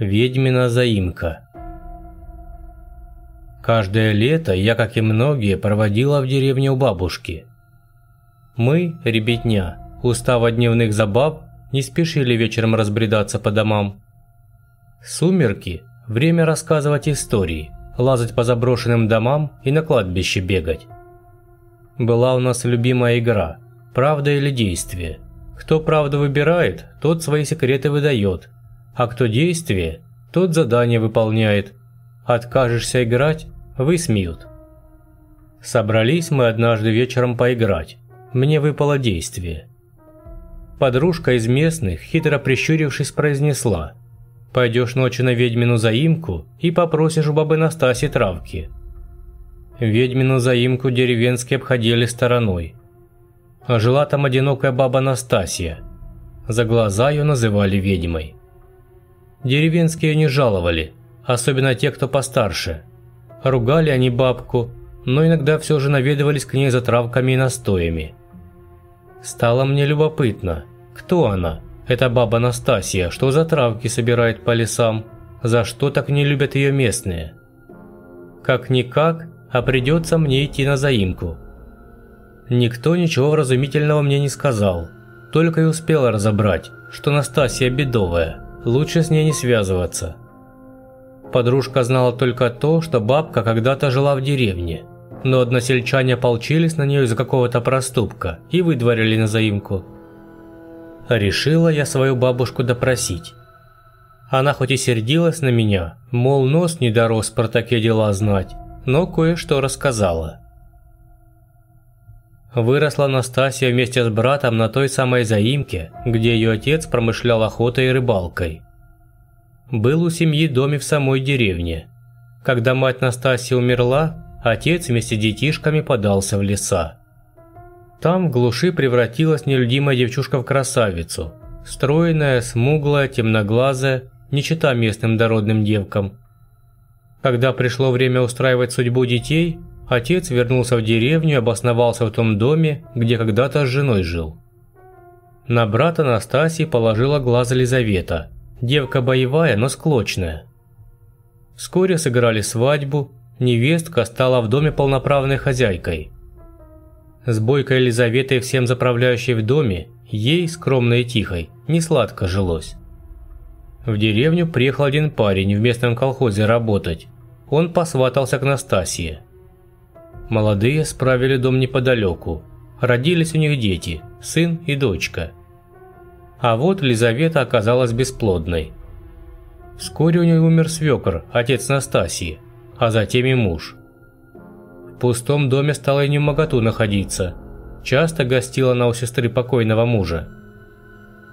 Ведьмина заимка. Каждое лето я, как и многие, проводила в деревне у бабушки. Мы, ребятня, устав от дневных забав, не спешили вечером разбредаться по домам. Сумерки – время рассказывать истории, лазать по заброшенным домам и на кладбище бегать. Была у нас любимая игра – правда или действие. Кто правду выбирает, тот свои секреты выдает – а кто действие, тот задание выполняет. Откажешься играть – высмеют. Собрались мы однажды вечером поиграть. Мне выпало действие. Подружка из местных, хитро прищурившись, произнесла «Пойдешь ночью на ведьмину заимку и попросишь у бабы Настаси травки». Ведьмину заимку деревенские обходили стороной. Жила там одинокая баба Настасья. За глаза ее называли ведьмой. Деревенские не жаловали, особенно те, кто постарше. Ругали они бабку, но иногда все же наведывались к ней за травками и настоями. Стало мне любопытно, кто она, эта баба Настасья, что за травки собирает по лесам, за что так не любят ее местные. Как-никак, а придется мне идти на заимку. Никто ничего вразумительного мне не сказал, только и успел разобрать, что Настасья бедовая – лучше с ней не связываться. Подружка знала только то, что бабка когда-то жила в деревне, но односельчане ополчились на нее из-за какого-то проступка и выдворили на заимку. Решила я свою бабушку допросить. Она хоть и сердилась на меня, мол, нос не дорос про такие дела знать, но кое-что рассказала. Выросла Настасья вместе с братом на той самой заимке, где ее отец промышлял охотой и рыбалкой. Был у семьи доме в самой деревне. Когда мать Настасьи умерла, отец вместе с детишками подался в леса. Там в глуши превратилась нелюдимая девчушка в красавицу. Стройная, смуглая, темноглазая, не чита местным дородным девкам. Когда пришло время устраивать судьбу детей, Отец вернулся в деревню и обосновался в том доме, где когда-то с женой жил. На брата Настасьи положила глаз Елизавета, девка боевая, но склочная. Вскоре сыграли свадьбу, невестка стала в доме полноправной хозяйкой. С бойкой Елизаветой, всем заправляющей в доме, ей, скромной и тихой, не сладко жилось. В деревню приехал один парень в местном колхозе работать. Он посватался к Настасье. Молодые справили дом неподалеку. Родились у них дети, сын и дочка. А вот Лизавета оказалась бесплодной. Вскоре у нее умер свекор, отец Настасьи, а затем и муж. В пустом доме стала и не моготу находиться. Часто гостила она у сестры покойного мужа.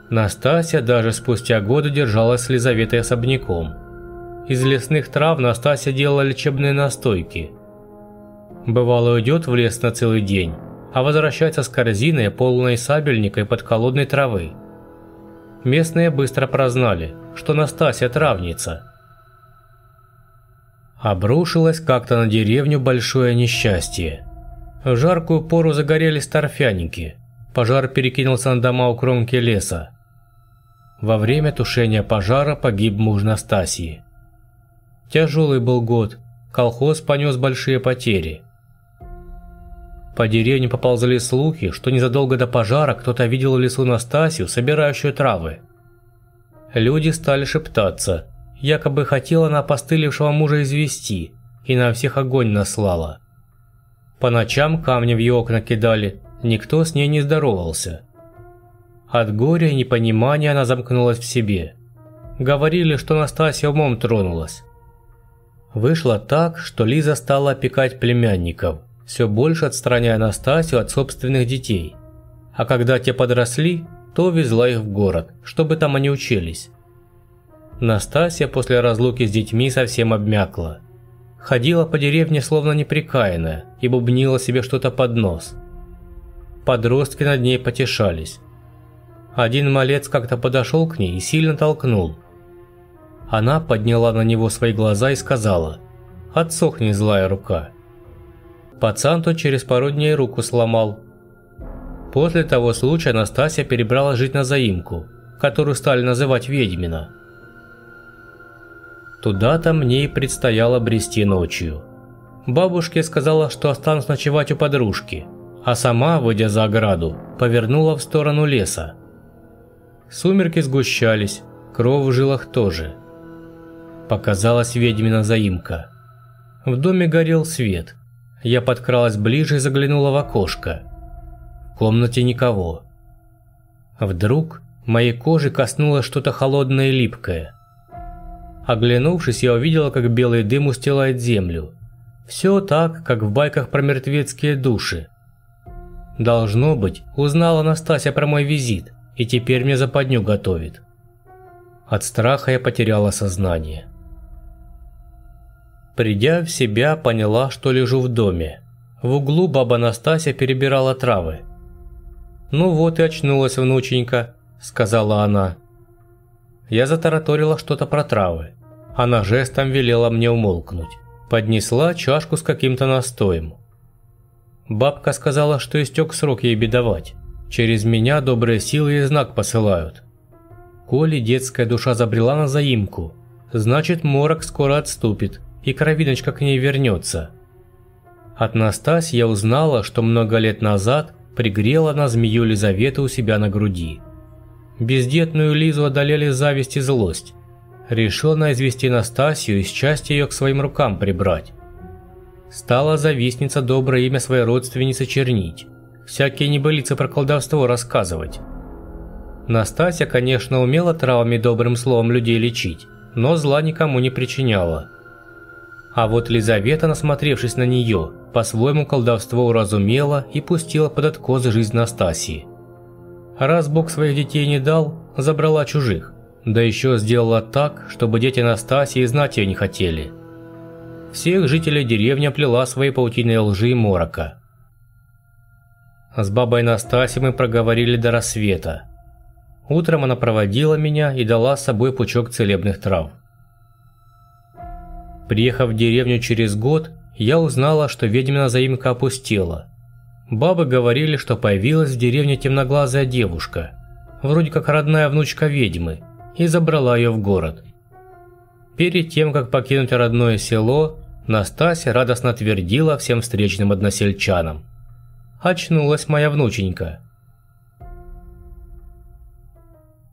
Настасья даже спустя годы держалась с Лизаветой особняком. Из лесных трав Настасья делала лечебные настойки – Бывало уйдет в лес на целый день, а возвращается с корзиной, полной сабельника и подколодной травы. Местные быстро прознали, что Настасья травница. Обрушилось как-то на деревню большое несчастье. В жаркую пору загорелись торфяники. Пожар перекинулся на дома у кромки леса. Во время тушения пожара погиб муж Настасьи. Тяжелый был год, колхоз понес большие потери. По деревне поползли слухи, что незадолго до пожара кто-то видел в лесу Настасью, собирающую травы. Люди стали шептаться. Якобы хотела она постылившего мужа извести и на всех огонь наслала. По ночам камни в ее окна кидали, никто с ней не здоровался. От горя и непонимания она замкнулась в себе. Говорили, что Настасья умом тронулась. Вышло так, что Лиза стала опекать племянников – все больше отстраняя Настасью от собственных детей. А когда те подросли, то везла их в город, чтобы там они учились. Настасья после разлуки с детьми совсем обмякла. Ходила по деревне словно неприкаянная и бубнила себе что-то под нос. Подростки над ней потешались. Один малец как-то подошел к ней и сильно толкнул. Она подняла на него свои глаза и сказала «Отсохни, злая рука». Пацан то через пару дней руку сломал. После того случая Настасья перебрала жить на заимку, которую стали называть Ведьмина. Туда-то мне и предстояло брести ночью. Бабушке сказала, что останусь ночевать у подружки, а сама, выйдя за ограду, повернула в сторону леса. Сумерки сгущались, кровь в жилах тоже. Показалась ведьмина заимка. В доме горел свет. Я подкралась ближе и заглянула в окошко. В комнате никого. Вдруг моей кожи коснулось что-то холодное и липкое. Оглянувшись, я увидела, как белый дым устилает землю. Все так, как в байках про мертвецкие души. Должно быть, узнала Настасья про мой визит, и теперь мне западню готовит. От страха я потеряла сознание. Придя в себя, поняла, что лежу в доме. В углу баба Настасья перебирала травы. «Ну вот и очнулась внученька», – сказала она. Я затараторила что-то про травы. Она жестом велела мне умолкнуть. Поднесла чашку с каким-то настоем. Бабка сказала, что истек срок ей бедовать. Через меня добрые силы и знак посылают. Коли детская душа забрела на заимку, значит морок скоро отступит, и кровиночка к ней вернется. От Настасьи я узнала, что много лет назад пригрела на змею Лизавету у себя на груди. Бездетную Лизу одолели зависть и злость. Решила извести Настасью и счастье ее к своим рукам прибрать. Стала завистница доброе имя своей родственницы чернить, всякие небылицы про колдовство рассказывать. Настасья, конечно, умела травами добрым словом людей лечить, но зла никому не причиняла. А вот Лизавета, насмотревшись на нее, по-своему колдовство уразумела и пустила под откос жизнь Настасии. Раз Бог своих детей не дал, забрала чужих, да еще сделала так, чтобы дети Настасии знать ее не хотели – всех жителей деревни плела свои паутиные лжи и морока. С бабой Настасьей мы проговорили до рассвета. Утром она проводила меня и дала с собой пучок целебных трав. Приехав в деревню через год, я узнала, что ведьмина заимка опустела. Бабы говорили, что появилась в деревне темноглазая девушка, вроде как родная внучка ведьмы, и забрала ее в город. Перед тем, как покинуть родное село, Настасья радостно твердила всем встречным односельчанам. Очнулась моя внученька.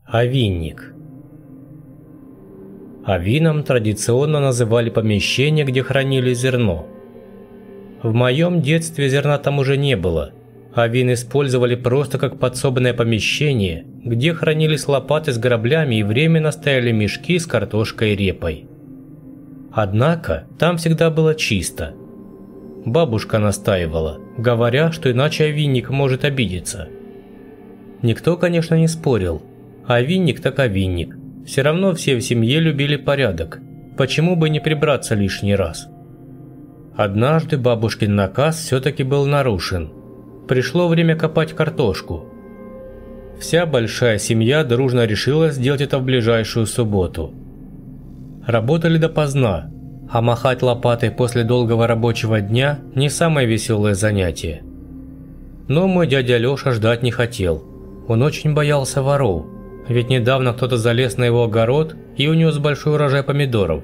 Овинник Овином традиционно называли помещение, где хранили зерно. В моем детстве зерна там уже не было. Овин использовали просто как подсобное помещение, где хранились лопаты с граблями и временно стояли мешки с картошкой и репой. Однако там всегда было чисто. Бабушка настаивала, говоря, что иначе овинник может обидеться. Никто, конечно, не спорил. Овинник так овинник. Все равно все в семье любили порядок. Почему бы не прибраться лишний раз? Однажды бабушкин наказ все-таки был нарушен. Пришло время копать картошку. Вся большая семья дружно решила сделать это в ближайшую субботу – Работали допоздна, а махать лопатой после долгого рабочего дня – не самое веселое занятие. Но мой дядя Лёша ждать не хотел. Он очень боялся воров, ведь недавно кто-то залез на его огород и унес большой урожай помидоров.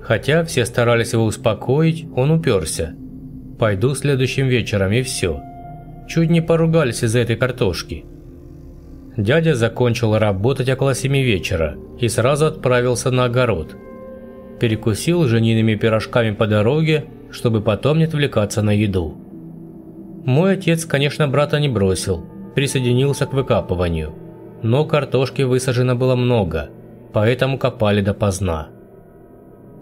Хотя все старались его успокоить, он уперся. «Пойду следующим вечером и все». Чуть не поругались из-за этой картошки – Дядя закончил работать около семи вечера и сразу отправился на огород. Перекусил жениными пирожками по дороге, чтобы потом не отвлекаться на еду. Мой отец, конечно, брата не бросил, присоединился к выкапыванию. Но картошки высажено было много, поэтому копали допоздна.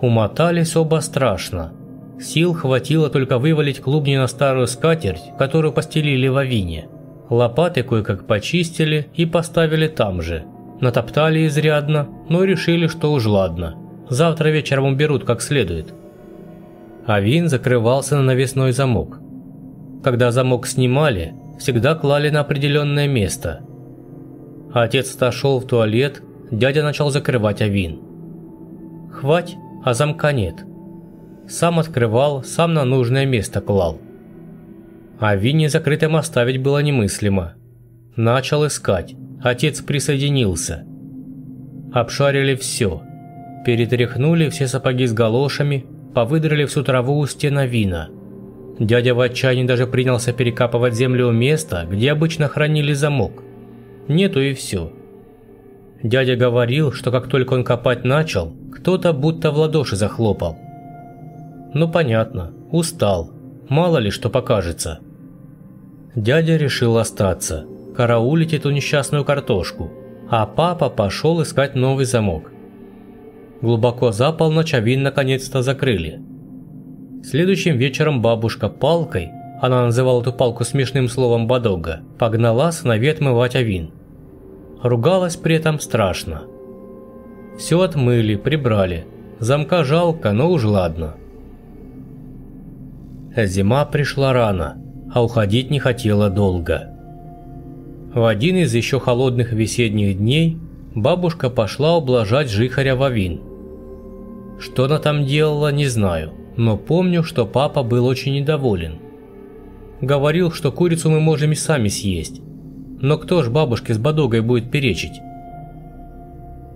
Умотались оба страшно. Сил хватило только вывалить клубни на старую скатерть, которую постелили в авине – Лопаты кое-как почистили и поставили там же. Натоптали изрядно, но решили, что уж ладно. Завтра вечером уберут как следует. Авин закрывался на навесной замок. Когда замок снимали, всегда клали на определенное место. Отец отошел в туалет, дядя начал закрывать авин. Хвать, а замка нет. Сам открывал, сам на нужное место клал. А Винни закрытым оставить было немыслимо. Начал искать. Отец присоединился. Обшарили все. Перетряхнули все сапоги с галошами, повыдрали всю траву у стена вина. Дядя в отчаянии даже принялся перекапывать землю у места, где обычно хранили замок. Нету и все. Дядя говорил, что как только он копать начал, кто-то будто в ладоши захлопал. Ну понятно, устал, мало ли что покажется. Дядя решил остаться, караулить эту несчастную картошку, а папа пошел искать новый замок. Глубоко за полночь авин наконец-то закрыли. Следующим вечером бабушка палкой, она называла эту палку смешным словом «бадога», погнала сыновей отмывать авин. Ругалась при этом страшно. Все отмыли, прибрали. Замка жалко, но уж ладно. Зима пришла рано, а уходить не хотела долго. В один из еще холодных весенних дней бабушка пошла ублажать жихаря Вавин. Что она там делала, не знаю, но помню, что папа был очень недоволен. Говорил, что курицу мы можем и сами съесть, но кто ж бабушке с бодогой будет перечить?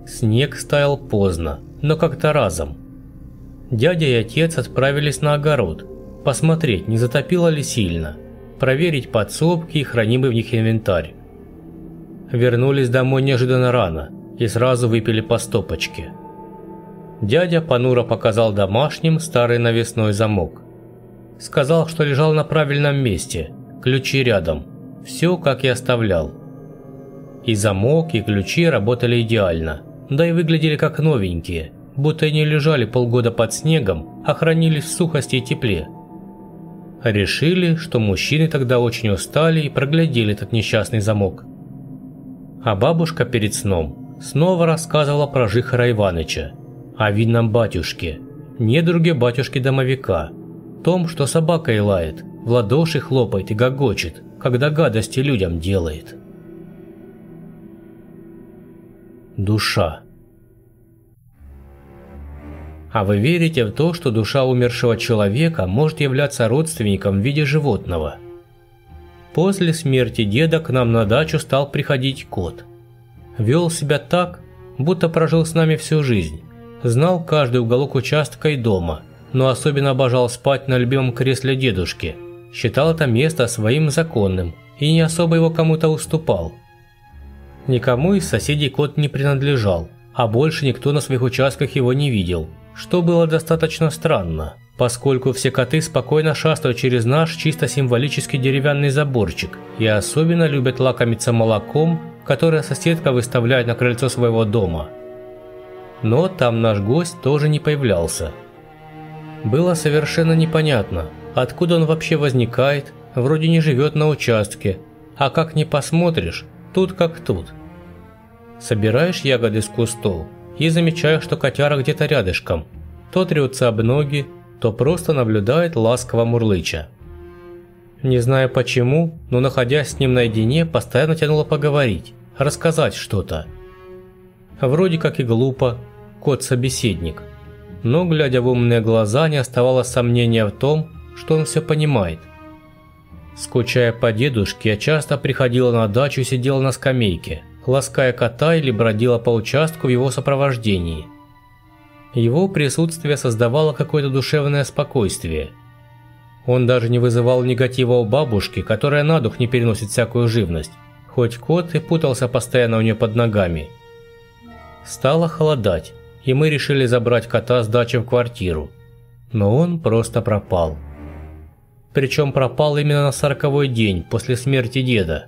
Снег стаял поздно, но как-то разом. Дядя и отец отправились на огород, посмотреть, не затопило ли сильно, проверить подсобки и хранимый в них инвентарь вернулись домой неожиданно рано и сразу выпили по стопочке. Дядя понуро показал домашним старый навесной замок. Сказал, что лежал на правильном месте, ключи рядом, все как и оставлял. И замок, и ключи работали идеально, да и выглядели как новенькие, будто они лежали полгода под снегом, а хранились в сухости и тепле. Решили, что мужчины тогда очень устали и проглядели этот несчастный замок. А бабушка перед сном снова рассказывала про Жихара Иваныча, о видном батюшке, недруге батюшки-домовика, том, что собака и лает, в ладоши хлопает и гогочет, когда гадости людям делает. Душа А вы верите в то, что душа умершего человека может являться родственником в виде животного – После смерти деда к нам на дачу стал приходить кот. Вел себя так, будто прожил с нами всю жизнь. Знал каждый уголок участка и дома, но особенно обожал спать на любимом кресле дедушки. Считал это место своим законным и не особо его кому-то уступал. Никому из соседей кот не принадлежал, а больше никто на своих участках его не видел, что было достаточно странно поскольку все коты спокойно шастают через наш чисто символический деревянный заборчик и особенно любят лакомиться молоком, которое соседка выставляет на крыльцо своего дома. Но там наш гость тоже не появлялся. Было совершенно непонятно, откуда он вообще возникает, вроде не живет на участке, а как не посмотришь, тут как тут. Собираешь ягоды с кустов и замечаешь, что котяра где-то рядышком. То трется об ноги, то просто наблюдает ласково мурлыча. Не знаю почему, но находясь с ним наедине, постоянно тянуло поговорить, рассказать что-то. Вроде как и глупо, кот-собеседник. Но, глядя в умные глаза, не оставалось сомнения в том, что он все понимает. Скучая по дедушке, я часто приходила на дачу и сидела на скамейке, лаская кота или бродила по участку в его сопровождении – его присутствие создавало какое-то душевное спокойствие. Он даже не вызывал негатива у бабушки, которая на дух не переносит всякую живность, хоть кот и путался постоянно у нее под ногами. Стало холодать, и мы решили забрать кота с дачи в квартиру. Но он просто пропал. Причем пропал именно на сороковой день после смерти деда.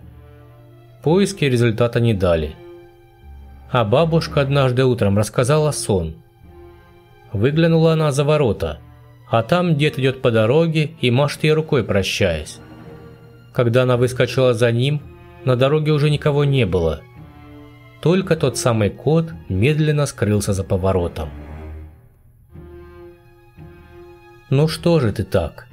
Поиски результата не дали. А бабушка однажды утром рассказала сон – Выглянула она за ворота, а там дед идет по дороге и машет ей рукой, прощаясь. Когда она выскочила за ним, на дороге уже никого не было. Только тот самый кот медленно скрылся за поворотом. «Ну что же ты так?»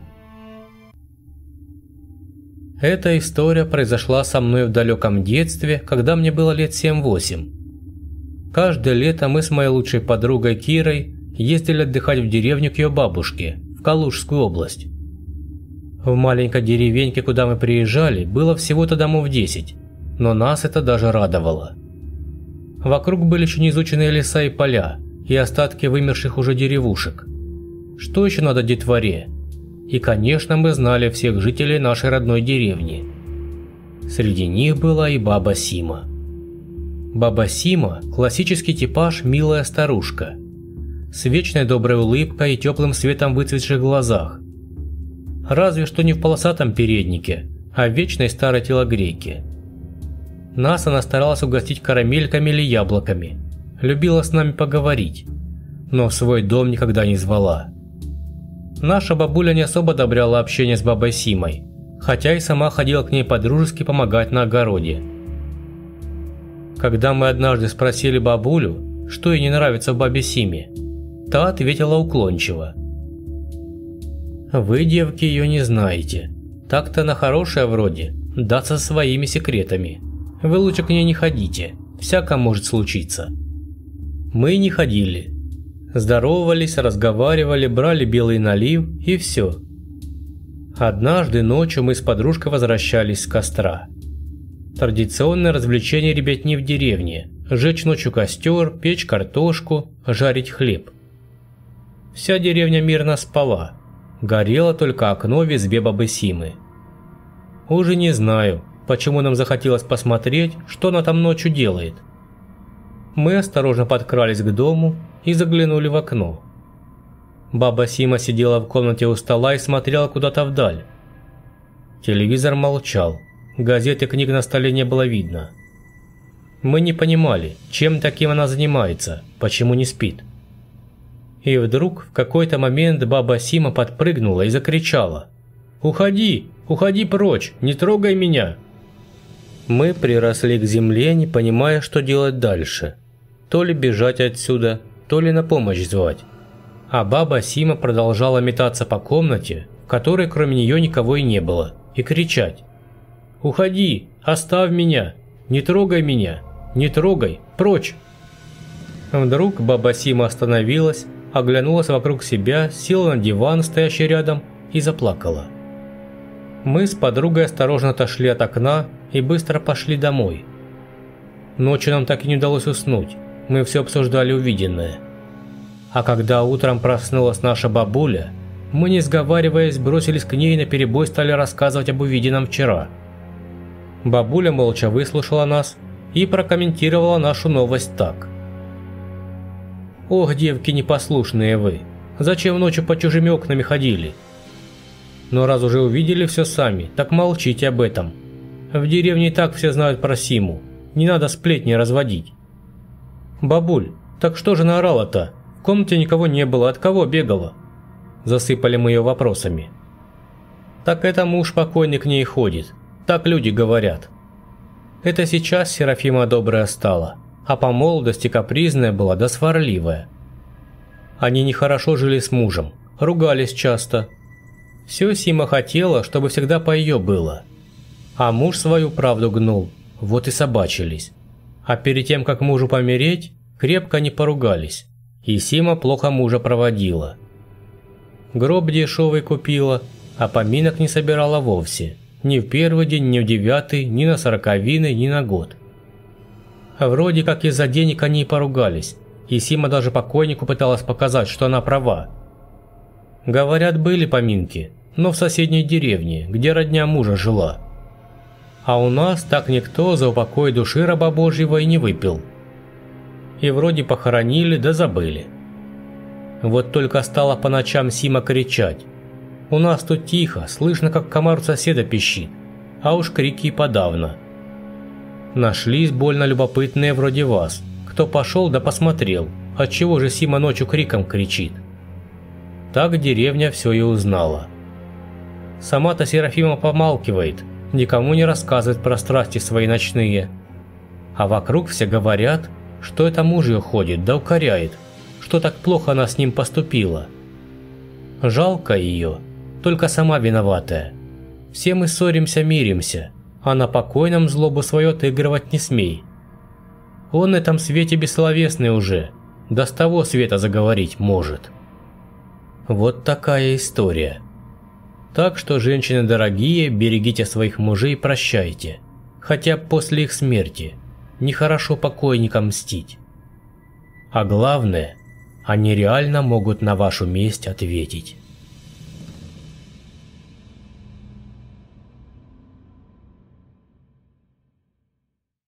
Эта история произошла со мной в далеком детстве, когда мне было лет 7-8. Каждое лето мы с моей лучшей подругой Кирой ездили отдыхать в деревню к ее бабушке, в Калужскую область. В маленькой деревеньке, куда мы приезжали, было всего-то домов 10, но нас это даже радовало. Вокруг были еще неизученные леса и поля, и остатки вымерших уже деревушек. Что еще надо детворе? И, конечно, мы знали всех жителей нашей родной деревни. Среди них была и баба Сима. Баба Сима – классический типаж милая старушка. С вечной доброй улыбкой и теплым светом в выцветших глазах. Разве что не в полосатом переднике, а в вечной старой телогрейке. Нас она старалась угостить карамельками или яблоками. Любила с нами поговорить. Но в свой дом никогда не звала. Наша бабуля не особо одобряла общение с бабой Симой, хотя и сама ходила к ней подружески помогать на огороде. Когда мы однажды спросили бабулю, что ей не нравится в бабе Симе, та ответила уклончиво. «Вы, девки, ее не знаете. Так-то она хорошая вроде, да со своими секретами. Вы лучше к ней не ходите, всяко может случиться». Мы не ходили. Здоровались, разговаривали, брали белый налив и все. Однажды ночью мы с подружкой возвращались с костра. Традиционное развлечение ребятни в деревне – жечь ночью костер, печь картошку, жарить хлеб. Вся деревня мирно спала. Горело только окно в избе бабы Симы. Уже не знаю, почему нам захотелось посмотреть, что она там ночью делает. Мы осторожно подкрались к дому и заглянули в окно. Баба Сима сидела в комнате у стола и смотрела куда-то вдаль. Телевизор молчал, газет и книг на столе не было видно. Мы не понимали, чем таким она занимается, почему не спит. И вдруг в какой-то момент баба Сима подпрыгнула и закричала «Уходи! Уходи прочь! Не трогай меня!» Мы приросли к земле, не понимая, что делать дальше. То ли бежать отсюда, то ли на помощь звать. А баба Сима продолжала метаться по комнате, в которой кроме нее никого и не было, и кричать. «Уходи! Оставь меня! Не трогай меня! Не трогай! Прочь!» Вдруг баба Сима остановилась, оглянулась вокруг себя, села на диван, стоящий рядом, и заплакала. Мы с подругой осторожно отошли от окна и быстро пошли домой. Ночью нам так и не удалось уснуть мы все обсуждали увиденное. А когда утром проснулась наша бабуля, мы, не сговариваясь, бросились к ней и наперебой стали рассказывать об увиденном вчера. Бабуля молча выслушала нас и прокомментировала нашу новость так. «Ох, девки непослушные вы, зачем ночью по чужими окнами ходили? Но раз уже увидели все сами, так молчите об этом. В деревне и так все знают про Симу, не надо сплетни разводить. «Бабуль, так что же наорала-то? В комнате никого не было, от кого бегала?» Засыпали мы ее вопросами. «Так это муж покойный к ней ходит, так люди говорят». Это сейчас Серафима добрая стала, а по молодости капризная была да сварливая. Они нехорошо жили с мужем, ругались часто. Все Сима хотела, чтобы всегда по ее было. А муж свою правду гнул, вот и собачились. А перед тем, как мужу помереть, крепко не поругались, и Сима плохо мужа проводила. Гроб дешевый купила, а поминок не собирала вовсе, ни в первый день, ни в девятый, ни на сороковины, ни на год. А вроде как из-за денег они и поругались, и Сима даже покойнику пыталась показать, что она права. Говорят, были поминки, но в соседней деревне, где родня мужа жила – а у нас так никто за упокой души раба Божьего и не выпил. И вроде похоронили да забыли. Вот только стала по ночам Сима кричать. У нас тут тихо, слышно, как комар соседа пищит, а уж крики и подавно. Нашлись больно любопытные вроде вас, кто пошел да посмотрел, отчего же Сима ночью криком кричит. Так деревня все и узнала. Сама-то Серафима помалкивает, никому не рассказывает про страсти свои ночные. А вокруг все говорят, что это муж ее ходит да укоряет, что так плохо она с ним поступила. Жалко ее, только сама виноватая. Все мы ссоримся, миримся, а на покойном злобу свое отыгрывать не смей. Он на этом свете бессловесный уже, да с того света заговорить может. Вот такая история. Так что, женщины дорогие, берегите своих мужей и прощайте. Хотя после их смерти нехорошо покойникам мстить. А главное, Они реально могут на вашу месть ответить.